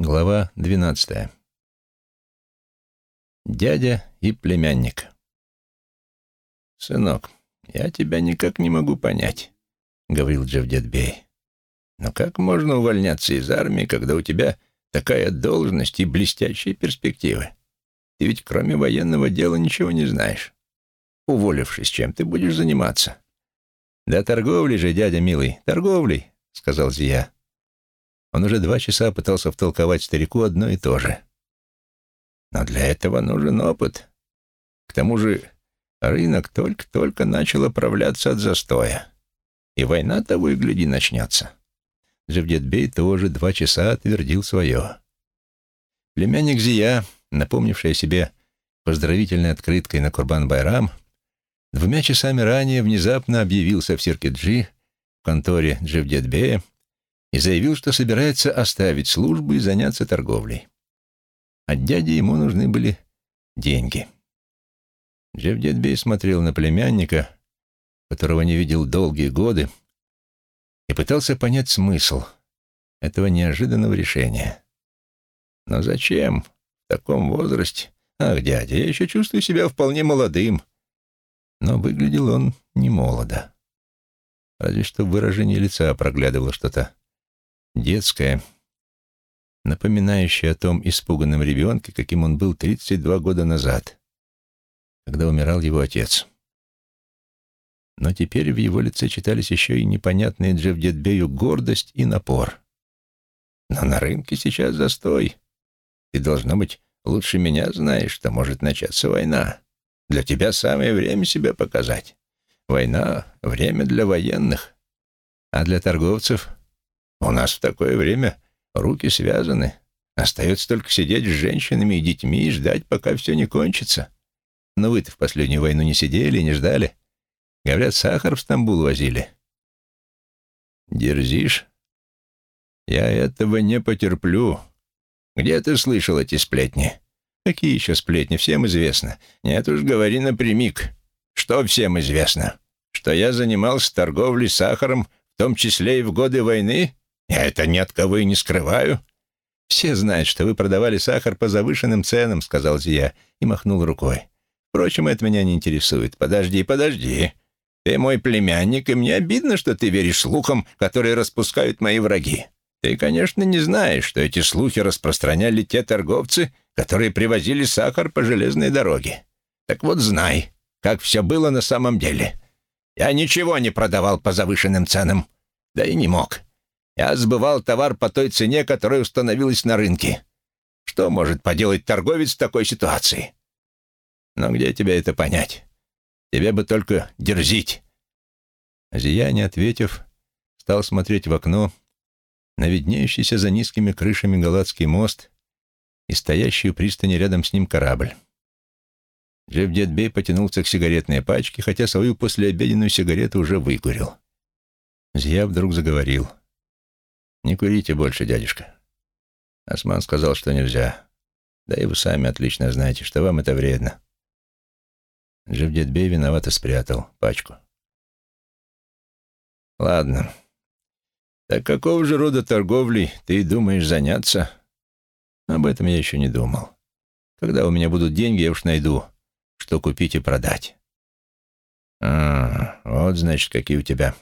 Глава двенадцатая. Дядя и племянник. «Сынок, я тебя никак не могу понять», — говорил Джавдетбей. «Но как можно увольняться из армии, когда у тебя такая должность и блестящие перспективы? Ты ведь кроме военного дела ничего не знаешь. Уволившись, чем ты будешь заниматься?» «Да торговлей же, дядя милый, торговлей», — сказал Зия. Он уже два часа пытался втолковать старику одно и то же. Но для этого нужен опыт. К тому же рынок только-только начал оправляться от застоя. И война того и гляди начнется. Джавдетбей тоже два часа отвердил свое. Племянник Зия, напомнивший о себе поздравительной открыткой на Курбан-Байрам, двумя часами ранее внезапно объявился в Сиркеджи в конторе Джавдетбея и заявил, что собирается оставить службу и заняться торговлей. От дяди ему нужны были деньги. Джевдетбей смотрел на племянника, которого не видел долгие годы, и пытался понять смысл этого неожиданного решения. Но зачем в таком возрасте? Ах, дядя, я еще чувствую себя вполне молодым. Но выглядел он не молодо. Разве что в выражении лица проглядывало что-то детское, напоминающее о том испуганном ребенке, каким он был 32 года назад, когда умирал его отец. Но теперь в его лице читались еще и непонятные Джевдетбею гордость и напор. «Но на рынке сейчас застой. Ты, должно быть, лучше меня знаешь, что может начаться война. Для тебя самое время себя показать. Война — время для военных. А для торговцев у нас в такое время руки связаны. Остается только сидеть с женщинами и детьми и ждать, пока все не кончится. Но вы-то в последнюю войну не сидели и не ждали. Говорят, сахар в Стамбул возили. Дерзишь? Я этого не потерплю. Где ты слышал эти сплетни? Какие еще сплетни? Всем известно. Нет уж, говори напрямик. Что всем известно? Что я занимался торговлей сахаром, в том числе и в годы войны? Я это ни от кого и не скрываю. Все знают, что вы продавали сахар по завышенным ценам, сказал Зия и махнул рукой. Впрочем, это меня не интересует. Подожди, подожди. Ты мой племянник, и мне обидно, что ты веришь слухам, которые распускают мои враги. Ты, конечно, не знаешь, что эти слухи распространяли те торговцы, которые привозили сахар по железной дороге. Так вот знай, как все было на самом деле. Я ничего не продавал по завышенным ценам, да и не мог. Я сбывал товар по той цене, которая установилась на рынке. Что может поделать торговец в такой ситуации? Но где тебе это понять? Тебе бы только дерзить. Зия, не ответив, стал смотреть в окно на виднеющийся за низкими крышами Галатский мост и стоящий у пристани рядом с ним корабль. Джефф Дедбей потянулся к сигаретной пачке, хотя свою послеобеденную сигарету уже выкурил. Зия вдруг заговорил — «Не курите больше, дядюшка». Осман сказал, что нельзя. Да и вы сами отлично знаете, что вам это вредно. Джевдетбей виновато спрятал пачку. «Ладно. Так какого же рода торговлей ты думаешь заняться?» Об этом я еще не думал. Когда у меня будут деньги, я уж найду, что купить и продать. А, вот, значит, какие у тебя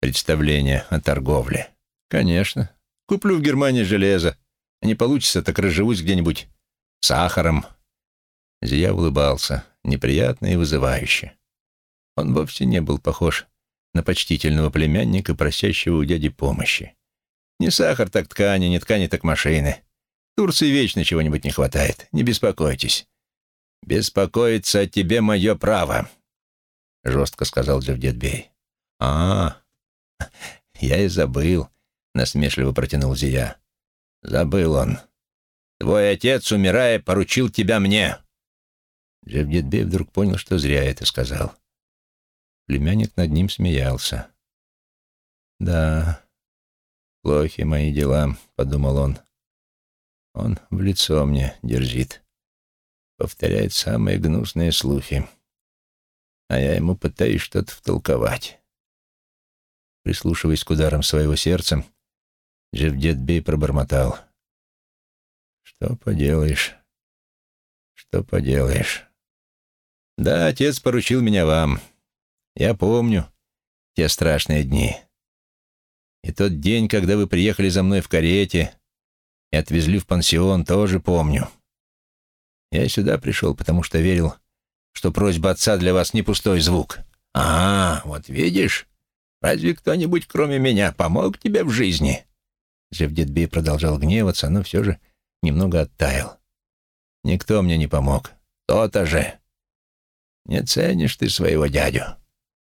представления о торговле. «Конечно. Куплю в Германии железо. Не получится, так разживусь где-нибудь сахаром». Зия улыбался, неприятно и вызывающе. Он вовсе не был похож на почтительного племянника, просящего у дяди помощи. Не сахар, так ткани, не ткани, так машины. Турции вечно чего-нибудь не хватает. Не беспокойтесь. «Беспокоиться о тебе мое право», — жестко сказал Джавдетбей. «А, я и забыл», — насмешливо протянул Зия. «Забыл он. Твой отец, умирая, поручил тебя мне». Джевдетбей вдруг понял, что зря это сказал. Племянник над ним смеялся. «Да, плохи мои дела», — подумал он. «Он в лицо мне дерзит, повторяет самые гнусные слухи, а я ему пытаюсь что-то втолковать». Прислушиваясь к ударам своего сердца, Джевдетбей пробормотал. Что поделаешь? Что поделаешь? Да, отец поручил меня вам. Я помню те страшные дни. И тот день, когда вы приехали за мной в карете и отвезли в пансион, тоже помню. Я сюда пришел, потому что верил, что просьба отца для вас не пустой звук. А, вот видишь, разве кто-нибудь, кроме меня, помог тебе в жизни?» Джевдетби продолжал гневаться, но все же немного оттаял. «Никто мне не помог. То-то же. Не ценишь ты своего дядю.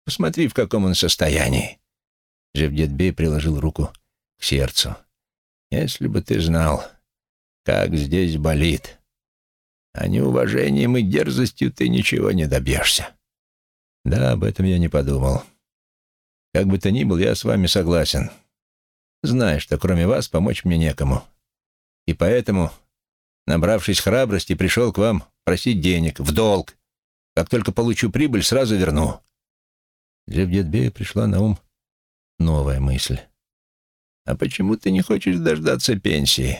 Посмотри, в каком он состоянии». Джевдетби приложил руку к сердцу. «Если бы ты знал, как здесь болит, а неуважением и дерзостью ты ничего не добьешься». «Да, об этом я не подумал. Как бы то ни было, я с вами согласен. Знаю, что кроме вас помочь мне некому. И поэтому, набравшись храбрости, пришел к вам просить денег, в долг. Как только получу прибыль, сразу верну». Джевдетбею пришла на ум новая мысль. «А почему ты не хочешь дождаться пенсии?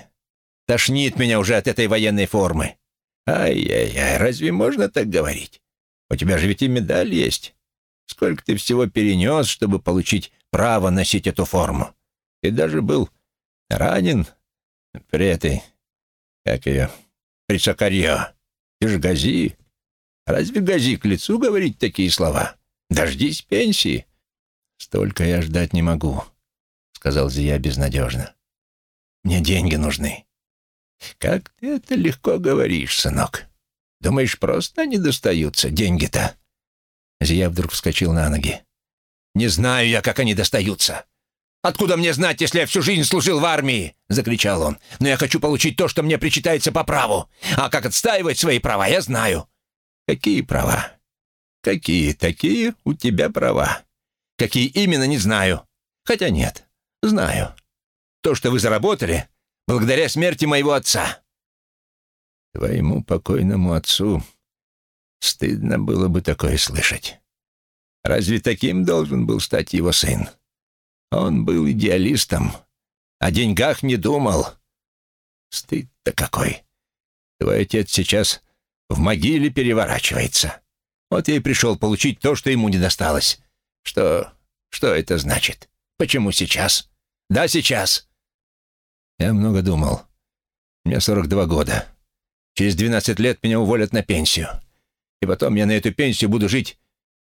Тошнит меня уже от этой военной формы. Ай-яй-яй, разве можно так говорить? У тебя же ведь и медаль есть. Сколько ты всего перенес, чтобы получить право носить эту форму? Ты даже был ранен при этой, как ее, при Сокарье. Ты же Гази. Разве Гази к лицу говорить такие слова? Дождись пенсии. Столько я ждать не могу, сказал Зия безнадежно. Мне деньги нужны. Как ты это легко говоришь, сынок. Думаешь, просто они достаются, деньги-то? Зия вдруг вскочил на ноги. «Не знаю я, как они достаются. «Откуда мне знать, если я всю жизнь служил в армии?» — закричал он. «Но я хочу получить то, что мне причитается по праву. А как отстаивать свои права, я знаю». «Какие права?» «Какие такие у тебя права?» «Какие именно, не знаю. Хотя нет, знаю. То, что вы заработали, благодаря смерти моего отца». «Твоему покойному отцу стыдно было бы такое слышать. Разве таким должен был стать его сын?» Он был идеалистом, о деньгах не думал. Стыд-то какой. Твой отец сейчас в могиле переворачивается. Вот я и пришел получить то, что ему не досталось. Что... что это значит? Почему сейчас? Да, сейчас. Я много думал. Мне 42 года. Через 12 лет меня уволят на пенсию. И потом я на эту пенсию буду жить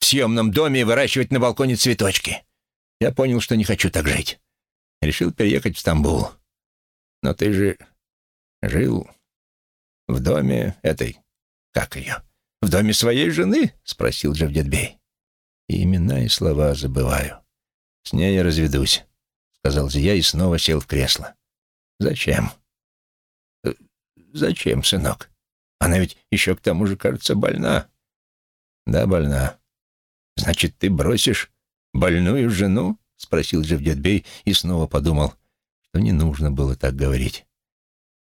в съемном доме и выращивать на балконе цветочки. Я понял, что не хочу так жить. Решил переехать в Стамбул. Но ты же жил в доме этой... Как ее? В доме своей жены? Спросил Джавдетбей. И имена и слова забываю. С ней я разведусь, сказал Зия и снова сел в кресло. Зачем? «Э, зачем, сынок? Она ведь еще к тому же, кажется, больна. Да, больна. Значит, ты бросишь «Больную жену?» — спросил Джевдетбей и снова подумал, что не нужно было так говорить.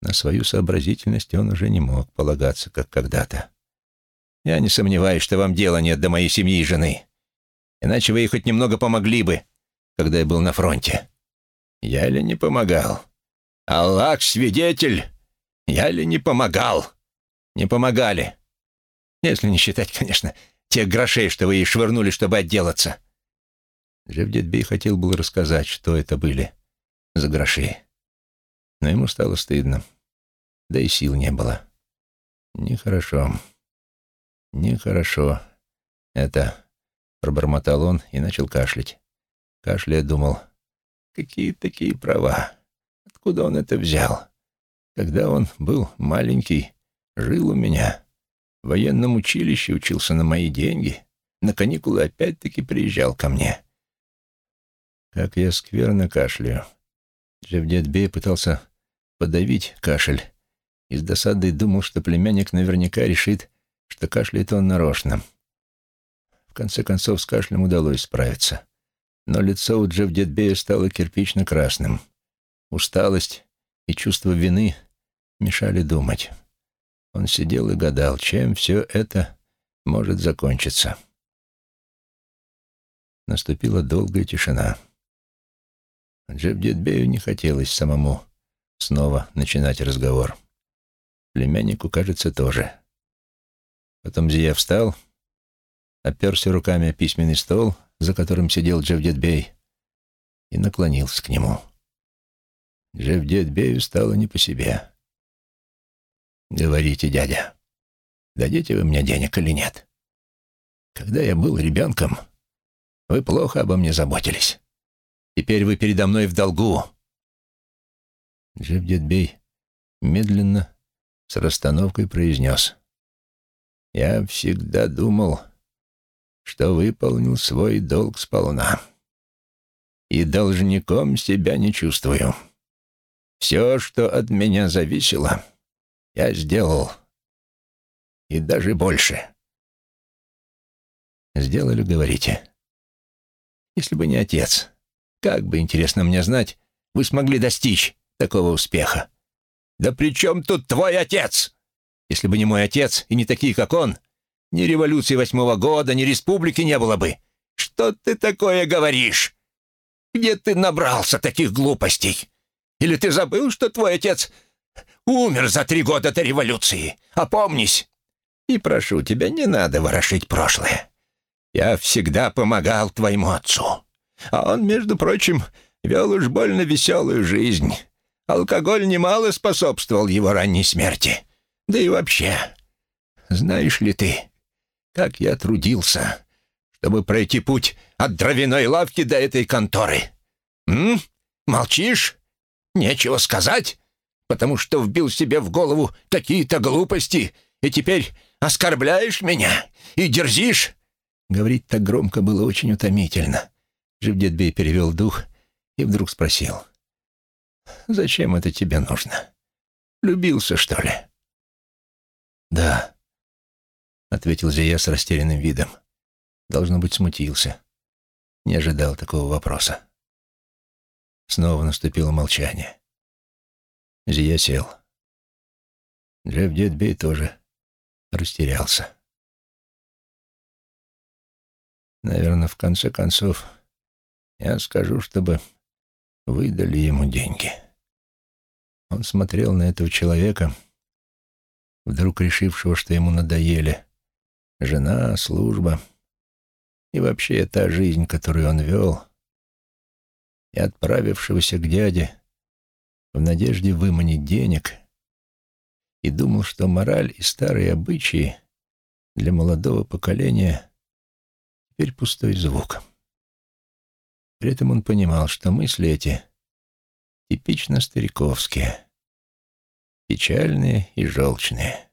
На свою сообразительность он уже не мог полагаться, как когда-то. «Я не сомневаюсь, что вам дела нет до моей семьи и жены. Иначе вы ей хоть немного помогли бы, когда я был на фронте». «Я ли не помогал?» «Аллах свидетель! Я ли не помогал?» «Не помогали. Если не считать, конечно, тех грошей, что вы ей швырнули, чтобы отделаться». Джевдетбей хотел было рассказать, что это были за гроши. Но ему стало стыдно. Да и сил не было. Нехорошо. Нехорошо. Это... Пробормотал он и начал кашлять. Кашляя думал, какие такие права? Откуда он это взял? Когда он был маленький, жил у меня. В военном училище учился на мои деньги. На каникулы опять-таки приезжал ко мне. Как я скверно кашляю. Джевдетбей пытался подавить кашель и с досадой думал, что племянник наверняка решит, что кашляет он нарочно. В конце концов, с кашлем удалось справиться. Но лицо у Джевдетбея стало кирпично-красным. Усталость и чувство вины мешали думать. Он сидел и гадал, чем все это может закончиться. Наступила долгая тишина. Джебдетбею не хотелось самому снова начинать разговор. Племяннику, кажется, тоже. Потом Зия встал, оперся руками о письменный стол, за которым сидел Джавдетбей, и наклонился к нему. Джавдетбею стало не по себе. «Говорите, дядя, дадите вы мне денег или нет? Когда я был ребенком, вы плохо обо мне заботились. Теперь вы передо мной в долгу». Джавдетбей медленно, с расстановкой произнес. «Я всегда думал, что выполнил свой долг сполна. И должником себя не чувствую. Все, что от меня зависело, я сделал. И даже больше. Сделали, говорите. Если бы не отец, как бы, интересно мне знать, вы смогли достичь такого успеха? Да при чем тут твой отец? Если бы не мой отец и не такие, как он, ни революции восьмого года, ни республики не было бы. Что ты такое говоришь? Где ты набрался таких глупостей? Или ты забыл, что твой отец умер за три года до революции? Опомнись. И прошу тебя, не надо ворошить прошлое. Я всегда помогал твоему отцу. А он, между прочим, вел уж больно веселую жизнь. Алкоголь немало способствовал его ранней смерти. Да и вообще, знаешь ли ты, как я трудился, чтобы пройти путь от дровяной лавки до этой конторы. М? Молчишь? Нечего сказать? Потому что вбил себе в голову какие-то глупости, и теперь оскорбляешь меня и дерзишь?» Говорить так громко было очень утомительно. Живдетбей перевел дух и вдруг спросил. «Зачем это тебе нужно? Любился, что ли?» «Да», — ответил Зия с растерянным видом. Должно быть, смутился. Не ожидал такого вопроса. Снова наступило молчание. Зия сел. Джефф Дедбей тоже растерялся. Наверное, в конце концов, я скажу, чтобы выдали ему деньги. Он смотрел на этого человека, вдруг решившего, что ему надоели жена, служба и вообще та жизнь, которую он вел, и отправившегося к дяде в надежде выманить денег, и думал, что мораль и старые обычаи для молодого поколения теперь пустой звук. При этом он понимал, что мысли эти типично стариковские, печальные и желчные.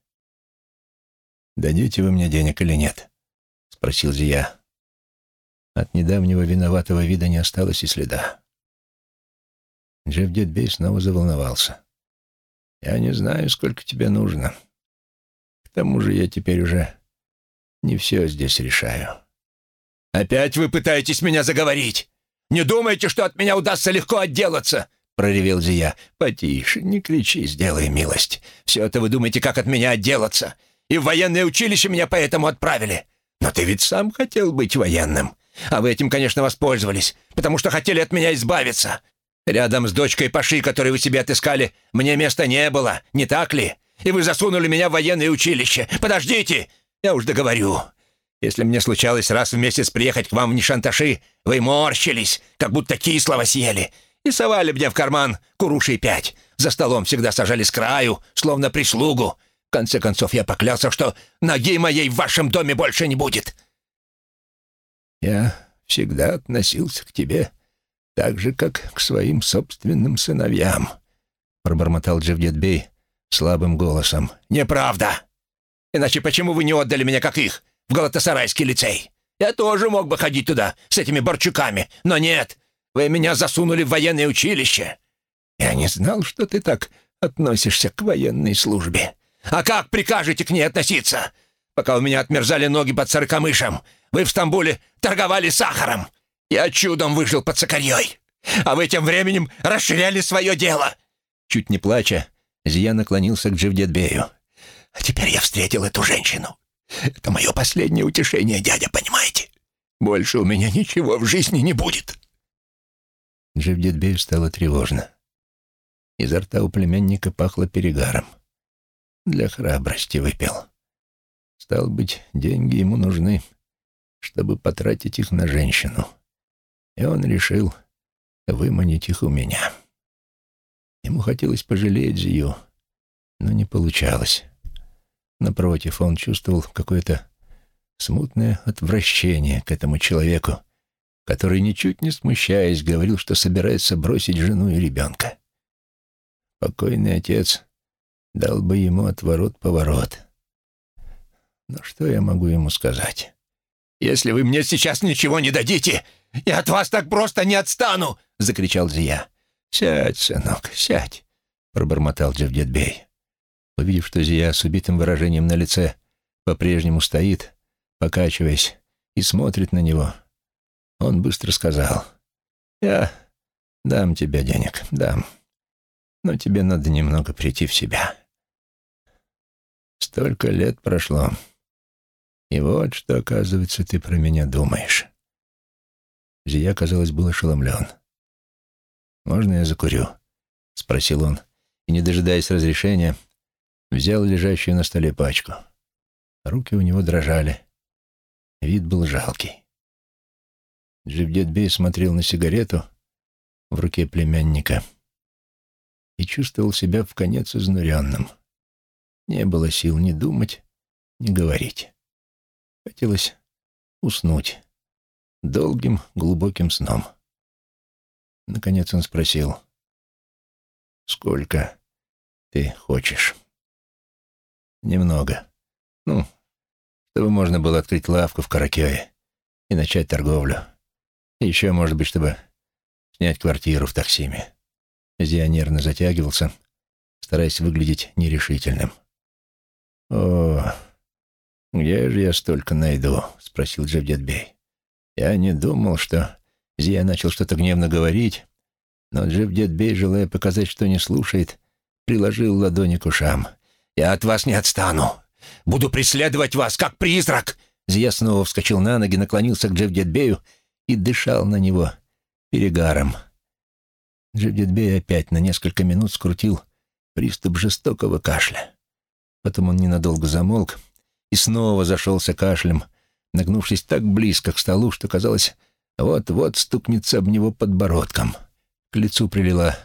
«Дадите вы мне денег или нет?» — спросил Зия. От недавнего виноватого вида не осталось и следа. Джефф Дедбей снова заволновался. «Я не знаю, сколько тебе нужно. К тому же я теперь уже не все здесь решаю». «Опять вы пытаетесь меня заговорить? Не думайте, что от меня удастся легко отделаться!» — проревел Зия. «Потише, не кричи, сделай милость. Все это вы думаете, как от меня отделаться и в военное училище меня поэтому отправили. Но ты ведь сам хотел быть военным. А вы этим, конечно, воспользовались, потому что хотели от меня избавиться. Рядом с дочкой Паши, которую вы себе отыскали, мне места не было, не так ли? И вы засунули меня в военное училище. Подождите, я уж договорю. Если мне случалось раз в месяц приехать к вам в Нишанташи, вы морщились, как будто кислого съели, и совали мне в карман курушей пять. За столом всегда сажали с краю, словно прислугу, в конце концов, я поклялся, что ноги моей в вашем доме больше не будет. Я всегда относился к тебе так же, как к своим собственным сыновьям, пробормотал Джевдетбей слабым голосом. Неправда! Иначе почему вы не отдали меня, как их, в Галатасарайский лицей? Я тоже мог бы ходить туда с этими борчуками, но нет, вы меня засунули в военное училище. Я не знал, что ты так относишься к военной службе. А как прикажете к ней относиться? Пока у меня отмерзали ноги под сорокомышем, вы в Стамбуле торговали сахаром. Я чудом выжил под сокарьей. А вы тем временем расширяли свое дело». Чуть не плача, Зия наклонился к Дживдетбею. «А теперь я встретил эту женщину. Это мое последнее утешение, дядя, понимаете? Больше у меня ничего в жизни не будет». Дживдетбею стало тревожно. Изо рта у племянника пахло перегаром. Для храбрости выпил. Стал быть, деньги ему нужны, чтобы потратить их на женщину. И он решил выманить их у меня. Ему хотелось пожалеть Зию, но не получалось. Напротив, он чувствовал какое-то смутное отвращение к этому человеку, который, ничуть не смущаясь, говорил, что собирается бросить жену и ребенка. Покойный отец дал бы ему отворот-поворот. Но что я могу ему сказать? «Если вы мне сейчас ничего не дадите, я от вас так просто не отстану!» — закричал Зия. «Сядь, сынок, сядь!» — пробормотал Джавдетбей. Увидев, что Зия с убитым выражением на лице по-прежнему стоит, покачиваясь, и смотрит на него, он быстро сказал, «Я дам тебе денег, дам, но тебе надо немного прийти в себя. Столько лет прошло, и вот что, оказывается, ты про меня думаешь». Зия, казалось, был ошеломлен. «Можно я закурю?» — спросил он, и, не дожидаясь разрешения, взял лежащую на столе пачку. Руки у него дрожали. Вид был жалкий. Дживдетбей смотрел на сигарету в руке племянника и чувствовал себя в конец изнуренным. Не было сил ни думать, ни говорить. Хотелось уснуть долгим, глубоким сном. Наконец он спросил, «Сколько ты хочешь?» «Немного. Ну, чтобы можно было открыть лавку в Каракёе и начать торговлю. Еще, может быть, чтобы снять квартиру в Таксиме». Зия нервно затягивался, стараясь выглядеть нерешительным. «О, где же я столько найду?» — спросил Джавдетбей. Я не думал, что... Зия начал что-то гневно говорить, но Джавдетбей, желая показать, что не слушает, приложил ладони к ушам. «Я от вас не отстану. Буду преследовать вас, как призрак!» Зия снова вскочил на ноги, наклонился к Джавдетбею и дышал на него перегаром. Джавдетбей опять на несколько минут скрутил приступ жестокого кашля. Потом он ненадолго замолк и снова зашелся кашлем, нагнувшись так близко к столу, что казалось, вот-вот стукнется об него подбородком. К лицу прилила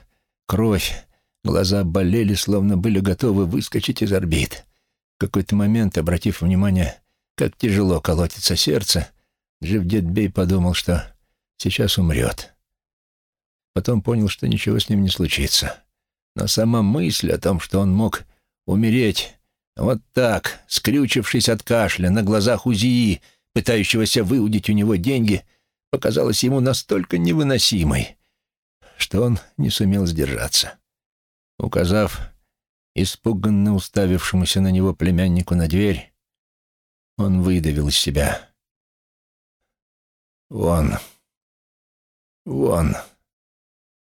кровь, глаза болели, словно были готовы выскочить из орбит. В какой-то момент, обратив внимание, как тяжело колотится сердце, Дживдетбей подумал, что сейчас умрет. Потом понял, что ничего с ним не случится. Но сама мысль о том, что он мог умереть вот так, скрючившись от кашля на глазах Узии, пытающегося выудить у него деньги, показалась ему настолько невыносимой, что он не сумел сдержаться. Указав испуганно уставившемуся на него племяннику на дверь, он выдавил из себя. «Вон, вон,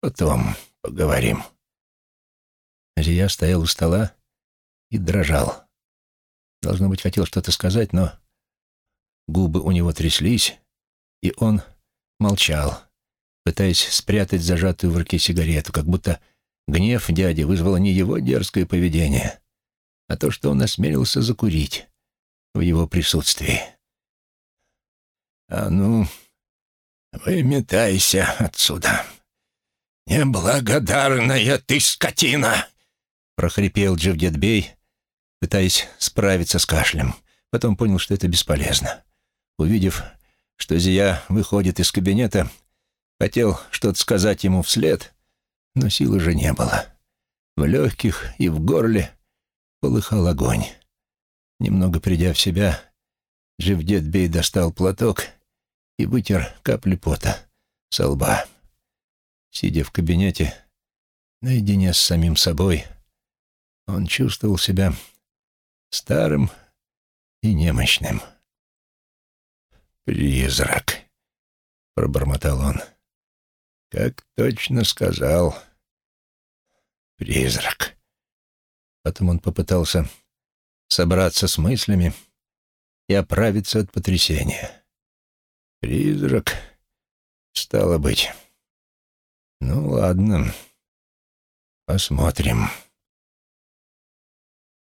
потом поговорим». Зия стоял у стола и дрожал. Должно быть, хотел что-то сказать, но Губы у него тряслись, и он молчал, пытаясь спрятать зажатую в руке сигарету, как будто гнев дяди вызвало не его дерзкое поведение, а то, что он осмелился закурить в его присутствии. «А ну, выметайся отсюда! Неблагодарная ты скотина!» — прохрипел Джавдетбей, пытаясь справиться с кашлем. Потом понял, что это бесполезно. Увидев, что Зия выходит из кабинета, хотел что-то сказать ему вслед, но сил уже не было. В легких и в горле полыхал огонь. Немного придя в себя, Живдет Бей достал платок и вытер капли пота со лба. Сидя в кабинете, наедине с самим собой, он чувствовал себя старым и немощным. «Призрак», — пробормотал он. «Как точно сказал. Призрак». Потом он попытался собраться с мыслями и оправиться от потрясения. «Призрак, стало быть. Ну, ладно, посмотрим».